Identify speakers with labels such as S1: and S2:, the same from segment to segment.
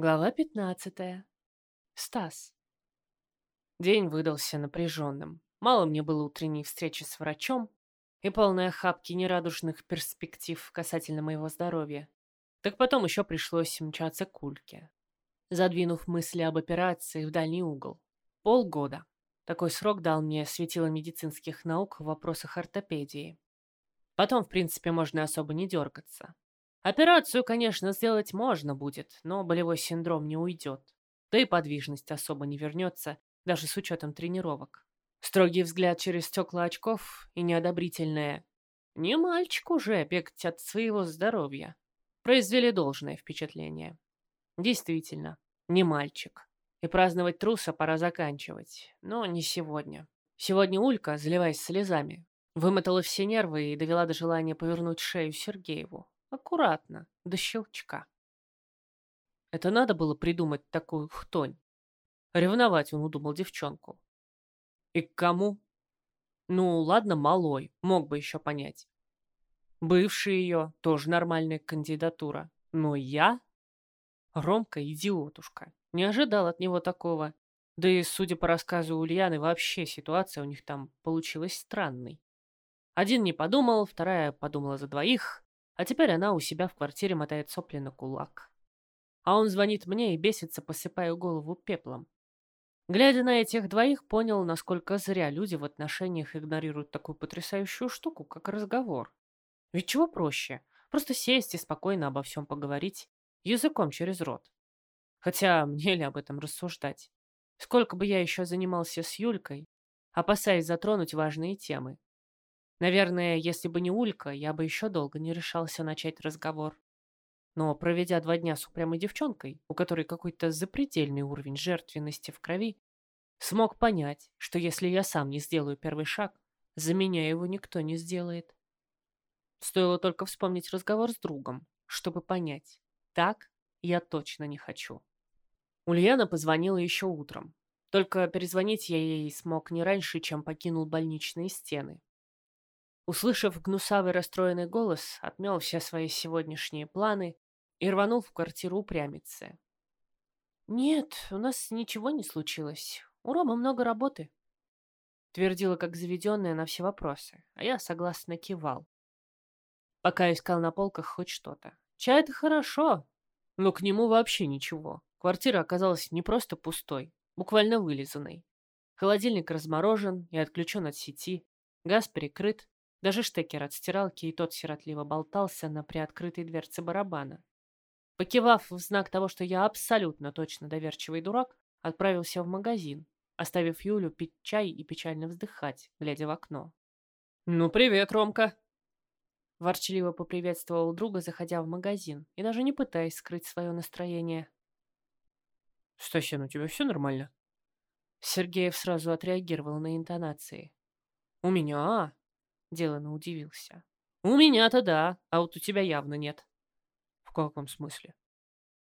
S1: Глава 15. Стас. День выдался напряженным. Мало мне было утренней встречи с врачом и полной охапки нерадужных перспектив касательно моего здоровья. Так потом еще пришлось мчаться к Ульке, задвинув мысли об операции в дальний угол. Полгода. Такой срок дал мне светило медицинских наук в вопросах ортопедии. Потом, в принципе, можно особо не дергаться. Операцию, конечно, сделать можно будет, но болевой синдром не уйдет. Да и подвижность особо не вернется, даже с учетом тренировок. Строгий взгляд через стекла очков и неодобрительное «Не мальчик уже бегать от своего здоровья» произвели должное впечатление. Действительно, не мальчик. И праздновать труса пора заканчивать. Но не сегодня. Сегодня Улька, заливаясь слезами, вымотала все нервы и довела до желания повернуть шею Сергееву. Аккуратно, до щелчка. Это надо было придумать такую хтонь. Ревновать он удумал девчонку. И к кому? Ну, ладно, малой, мог бы еще понять. Бывший ее, тоже нормальная кандидатура. Но я? Ромка идиотушка. Не ожидал от него такого. Да и, судя по рассказу Ульяны, вообще ситуация у них там получилась странной. Один не подумал, вторая подумала за двоих, а теперь она у себя в квартире мотает сопли на кулак. А он звонит мне и бесится, посыпая голову пеплом. Глядя на этих двоих, понял, насколько зря люди в отношениях игнорируют такую потрясающую штуку, как разговор. Ведь чего проще? Просто сесть и спокойно обо всем поговорить, языком через рот. Хотя мне ли об этом рассуждать? Сколько бы я еще занимался с Юлькой, опасаясь затронуть важные темы. Наверное, если бы не Улька, я бы еще долго не решался начать разговор. Но, проведя два дня с упрямой девчонкой, у которой какой-то запредельный уровень жертвенности в крови, смог понять, что если я сам не сделаю первый шаг, за меня его никто не сделает. Стоило только вспомнить разговор с другом, чтобы понять, так я точно не хочу. Ульяна позвонила еще утром. Только перезвонить я ей смог не раньше, чем покинул больничные стены. Услышав гнусавый расстроенный голос, отмел все свои сегодняшние планы и рванул в квартиру упрямицы. «Нет, у нас ничего не случилось. У Ромы много работы», — твердила как заведенная на все вопросы, а я согласно кивал. Пока искал на полках хоть что-то. Чай — это хорошо, но к нему вообще ничего. Квартира оказалась не просто пустой, буквально вылизанной. Холодильник разморожен и отключен от сети, газ перекрыт, даже штекер от стиралки и тот сиротливо болтался на приоткрытой дверце барабана. Покивав в знак того, что я абсолютно точно доверчивый дурак, отправился в магазин, оставив Юлю пить чай и печально вздыхать, глядя в окно. «Ну, привет, Ромка!» Ворчливо поприветствовал друга, заходя в магазин, и даже не пытаясь скрыть свое настроение. «Стасян, у тебя все нормально?» Сергеев сразу отреагировал на интонации. «У меня? Делано удивился. «У меня-то да, а вот у тебя явно нет». «В каком смысле?»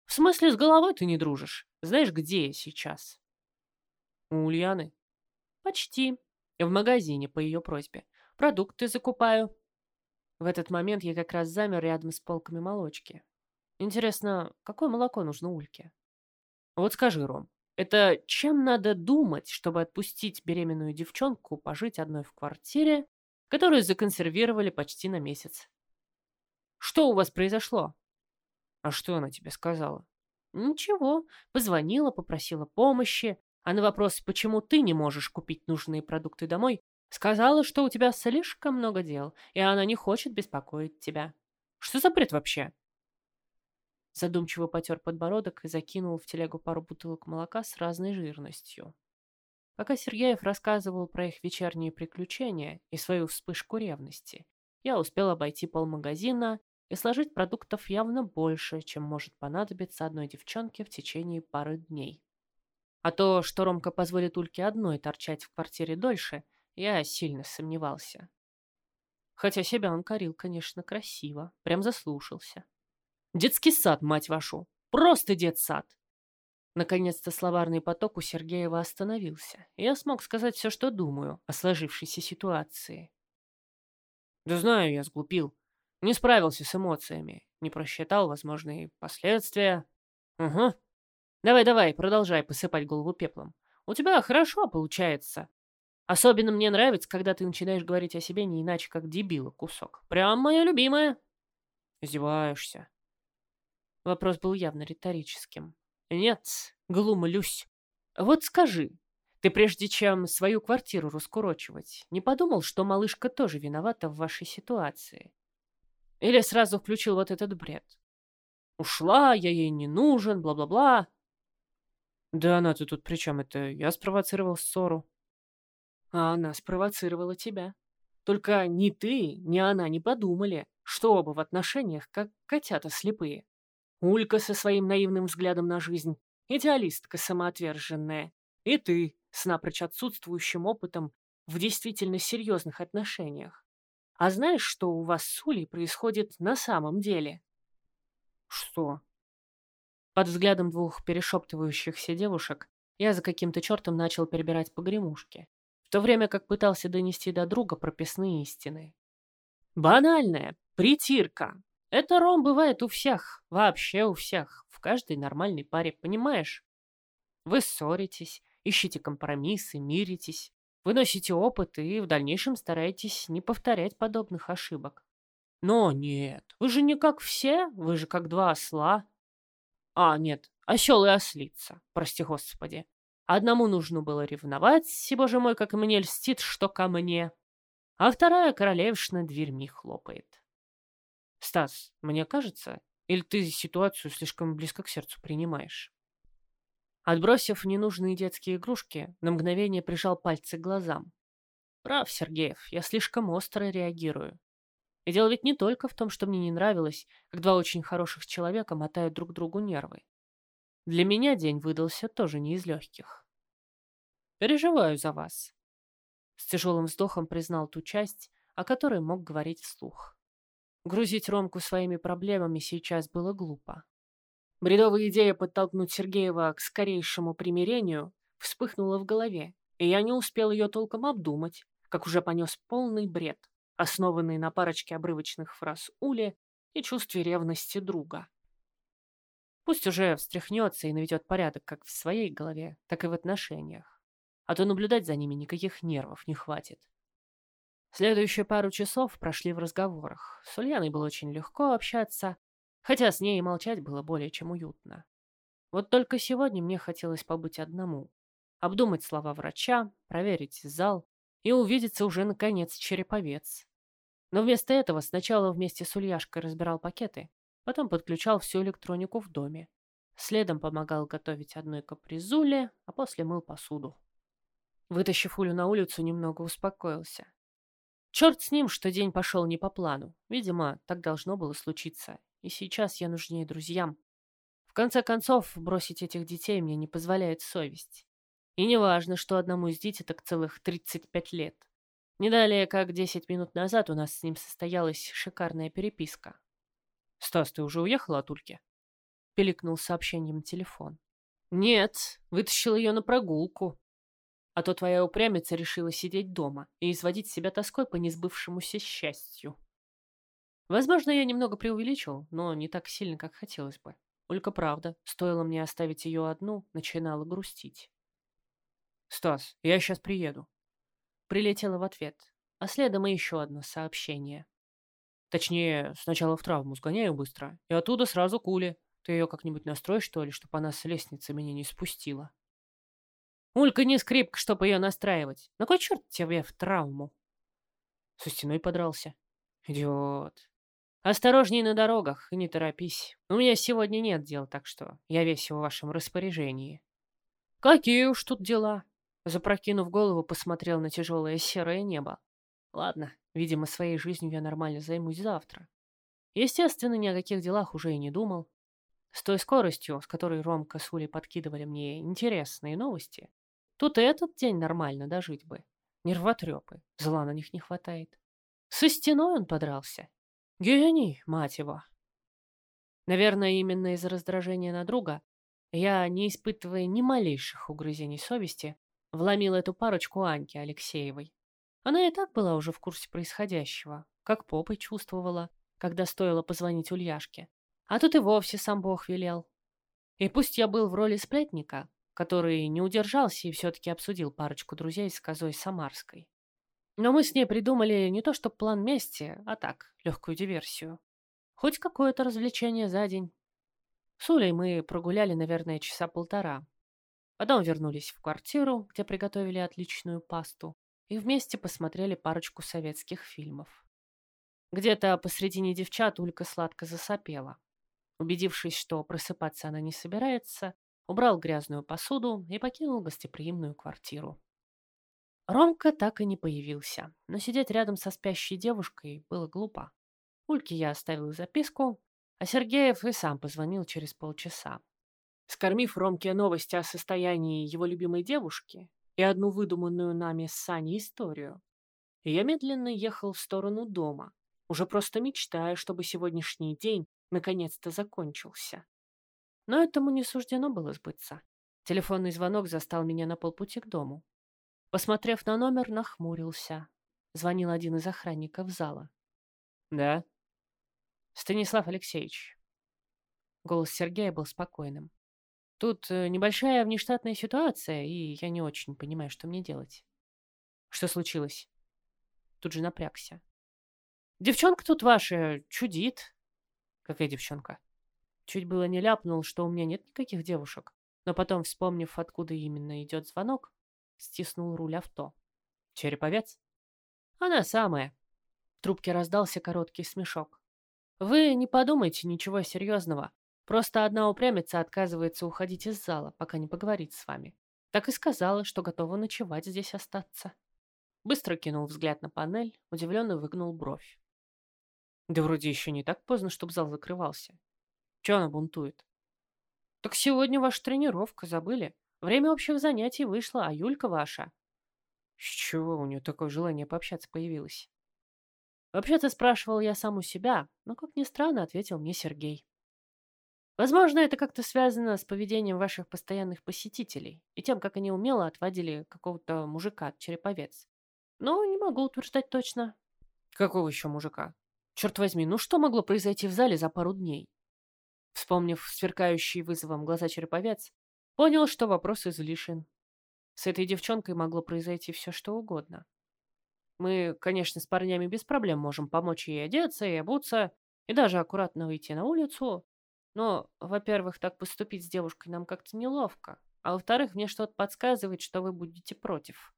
S1: «В смысле, с головой ты не дружишь. Знаешь, где я сейчас?» «У Ульяны?» «Почти. В магазине по ее просьбе. Продукты закупаю». В этот момент я как раз замер рядом с полками молочки. Интересно, какое молоко нужно Ульке? Вот скажи, Ром, это чем надо думать, чтобы отпустить беременную девчонку пожить одной в квартире которую законсервировали почти на месяц. «Что у вас произошло?» «А что она тебе сказала?» «Ничего. Позвонила, попросила помощи, а на вопрос, почему ты не можешь купить нужные продукты домой, сказала, что у тебя слишком много дел, и она не хочет беспокоить тебя. Что за бред вообще?» Задумчиво потер подбородок и закинул в телегу пару бутылок молока с разной жирностью. Пока Сергеев рассказывал про их вечерние приключения и свою вспышку ревности, я успел обойти полмагазина и сложить продуктов явно больше, чем может понадобиться одной девчонке в течение пары дней. А то, что Ромка позволит Ульке одной торчать в квартире дольше, я сильно сомневался. Хотя себя он корил, конечно, красиво, прям заслушался. Детский сад, мать вашу! Просто детсад! Наконец-то словарный поток у Сергеева остановился, и я смог сказать все, что думаю о сложившейся ситуации. Да знаю, я сглупил. Не справился с эмоциями, не просчитал возможные последствия. Угу, Давай-давай, продолжай посыпать голову пеплом. У тебя хорошо получается. Особенно мне нравится, когда ты начинаешь говорить о себе не иначе, как дебила кусок. Прям моя любимая. Издеваешься. Вопрос был явно риторическим. Нет, глумлюсь. Вот скажи, ты прежде чем свою квартиру раскурочивать, не подумал, что малышка тоже виновата в вашей ситуации? Или сразу включил вот этот бред? Ушла, я ей не нужен, бла-бла-бла. Да она-то тут при чем? Это я спровоцировал ссору. А она спровоцировала тебя. Только ни ты, ни она не подумали, что оба в отношениях как котята слепые. Улька со своим наивным взглядом на жизнь, идеалистка самоотверженная, и ты с напрочь отсутствующим опытом в действительно серьезных отношениях. А знаешь, что у вас с Улей происходит на самом деле? Что? Под взглядом двух перешептывающихся девушек я за каким-то чертом начал перебирать погремушки, в то время как пытался донести до друга прописные истины. Банальная притирка. Это ром бывает у всех, вообще у всех, в каждой нормальной паре, понимаешь? Вы ссоритесь, ищете компромиссы, миритесь, выносите опыт и в дальнейшем стараетесь не повторять подобных ошибок. Но нет, вы же не как все, вы же как два осла, а, нет, осел и ослица, прости господи. Одному нужно было ревновать, и, боже мой, как мне льстит, что ко мне. А вторая королевшина дверьми хлопает. Стас, мне кажется, или ты ситуацию слишком близко к сердцу принимаешь? Отбросив ненужные детские игрушки, на мгновение прижал пальцы к глазам. Прав, Сергеев, я слишком остро реагирую. И дело ведь не только в том, что мне не нравилось, как два очень хороших человека мотают друг другу нервы. Для меня день выдался тоже не из легких. Переживаю за вас. С тяжелым вздохом признал ту часть, о которой мог говорить вслух. Грузить Ромку своими проблемами сейчас было глупо. Бредовая идея подтолкнуть Сергеева к скорейшему примирению вспыхнула в голове, и я не успел ее толком обдумать, как уже понес полный бред основанный на парочке обрывочных фраз Ули и чувстве ревности друга. Пусть уже встряхнется и наведет порядок как в своей голове, так и в отношениях. А то наблюдать за ними никаких нервов не хватит. Следующие пару часов прошли в разговорах. С Ульяной было очень легко общаться, хотя с ней и молчать было более чем уютно. Вот только сегодня мне хотелось побыть одному, обдумать слова врача, проверить зал, и увидеться уже, наконец, череповец. Но вместо этого сначала вместе с Ульяшкой разбирал пакеты, потом подключал всю электронику в доме. Следом помогал готовить одной капризуле, а после мыл посуду. Вытащив Улю на улицу, немного успокоился. Черт с ним, что день пошел не по плану. Видимо, так должно было случиться. И сейчас я нужнее друзьям. В конце концов, бросить этих детей мне не позволяет совесть. И не важно, что одному из детей так целых 35 лет. Не далее, как 10 минут назад у нас с ним состоялась шикарная переписка. «Стас, ты уже уехала от Ульки?» Пиликнул сообщением телефон. «Нет, вытащил ее на прогулку. А то твоя упрямица решила сидеть дома и изводить себя тоской по несбывшемуся счастью. Возможно, я немного преувеличил, но не так сильно, как хотелось бы. Улька правда, стоило мне оставить ее одну, начинала грустить. «Стас, я сейчас приеду». Прилетела в ответ, а следом и еще одно сообщение. Точнее, сначала в травму сгоняю быстро, и оттуда сразу кули. Ты ее как-нибудь настрой, что ли, чтобы она с лестницы меня не спустила. Улька не скрипка, чтобы ее настраивать. На кой черт тебе в травму? Со стеной подрался. Идиот. Осторожней на дорогах и не торопись. У меня сегодня нет дел, так что я весь в вашем распоряжении. Какие уж тут дела. Запрокинув голову, посмотрел на тяжелое серое небо. Ладно, видимо, своей жизнью я нормально займусь завтра. Естественно, ни о каких делах уже и не думал. С той скоростью, с которой Ромка с Улей подкидывали мне интересные новости, тут и этот день нормально дожить бы. Нервотрепы, зла на них не хватает. Со стеной он подрался. Гений, мать его. Наверное, именно из-за раздражения на друга я, не испытывая ни малейших угрызений совести, вломил эту парочку Аньки Алексеевой. Она и так была уже в курсе происходящего, как попой чувствовала, когда стоило позвонить Ульяшке. А тут и вовсе сам Бог велел. И пусть я был в роли сплетника, который не удержался и все-таки обсудил парочку друзей с козой Самарской. Но мы с ней придумали не то что план мести, а так, легкую диверсию. Хоть какое-то развлечение за день. С Улей мы прогуляли, наверное, часа полтора. Потом вернулись в квартиру, где приготовили отличную пасту, и вместе посмотрели парочку советских фильмов. Где-то посредине девчат Улька сладко засопела. Убедившись, что просыпаться она не собирается, убрал грязную посуду и покинул гостеприимную квартиру. Ромка так и не появился, но сидеть рядом со спящей девушкой было глупо. Ульке я оставил записку, а Сергеев и сам позвонил через полчаса. Скормив Ромке новости о состоянии его любимой девушки и одну выдуманную нами с Саней историю, я медленно ехал в сторону дома, уже просто мечтая, чтобы сегодняшний день наконец-то закончился. Но этому не суждено было сбыться. Телефонный звонок застал меня на полпути к дому. Посмотрев на номер, нахмурился. Звонил один из охранников зала. «Да?» «Станислав Алексеевич». Голос Сергея был спокойным. «Тут э, небольшая внештатная ситуация, и я не очень понимаю, что мне делать». «Что случилось?» Тут же напрягся. «Девчонка тут ваша чудит». «Какая девчонка?» Чуть было не ляпнул, что у меня нет никаких девушек, но потом, вспомнив, откуда именно идет звонок, стиснул руль авто. «Череповец?» «Она самая». В трубке раздался короткий смешок. «Вы не подумайте ничего серьезного. Просто одна упрямица отказывается уходить из зала, пока не поговорит с вами. Так и сказала, что готова ночевать здесь остаться». Быстро кинул взгляд на панель, удивленно выгнул бровь. «Да вроде еще не так поздно, чтобы зал закрывался. Че она бунтует? Так сегодня ваша тренировка, забыли? Время общих занятий вышло, а Юлька ваша. С чего у нее такое желание пообщаться появилось? Вообще-то спрашивал я сам у себя, но, как ни странно, ответил мне Сергей. Возможно, это как-то связано с поведением ваших постоянных посетителей и тем, как они умело отводили какого-то мужика от череповец. Но не могу утверждать точно. Какого еще мужика? Черт возьми, ну что могло произойти в зале за пару дней? Вспомнив сверкающий вызовом глаза череповец, понял, что вопрос излишен. С этой девчонкой могло произойти все, что угодно. Мы, конечно, с парнями без проблем можем помочь ей одеться и обуться, и даже аккуратно выйти на улицу. Но, во-первых, так поступить с девушкой нам как-то неловко, а во-вторых, мне что-то подсказывает, что вы будете против.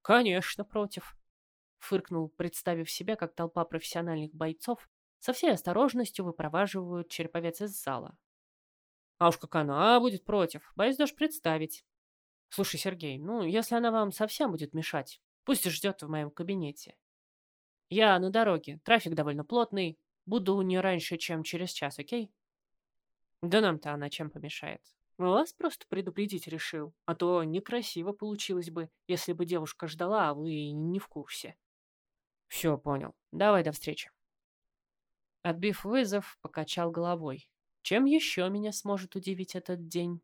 S1: Конечно, против. Фыркнул, представив себя, как толпа профессиональных бойцов со всей осторожностью выпроваживают череповец из зала. А уж как она будет против, боюсь даже представить. Слушай, Сергей, ну, если она вам совсем будет мешать, пусть ждет в моем кабинете. Я на дороге, трафик довольно плотный, буду не раньше, чем через час, окей? Да нам-то она чем помешает? Вас просто предупредить решил, а то некрасиво получилось бы, если бы девушка ждала, а вы не в курсе. Все, понял. Давай до встречи. Отбив вызов, покачал головой. Чем еще меня сможет удивить этот день?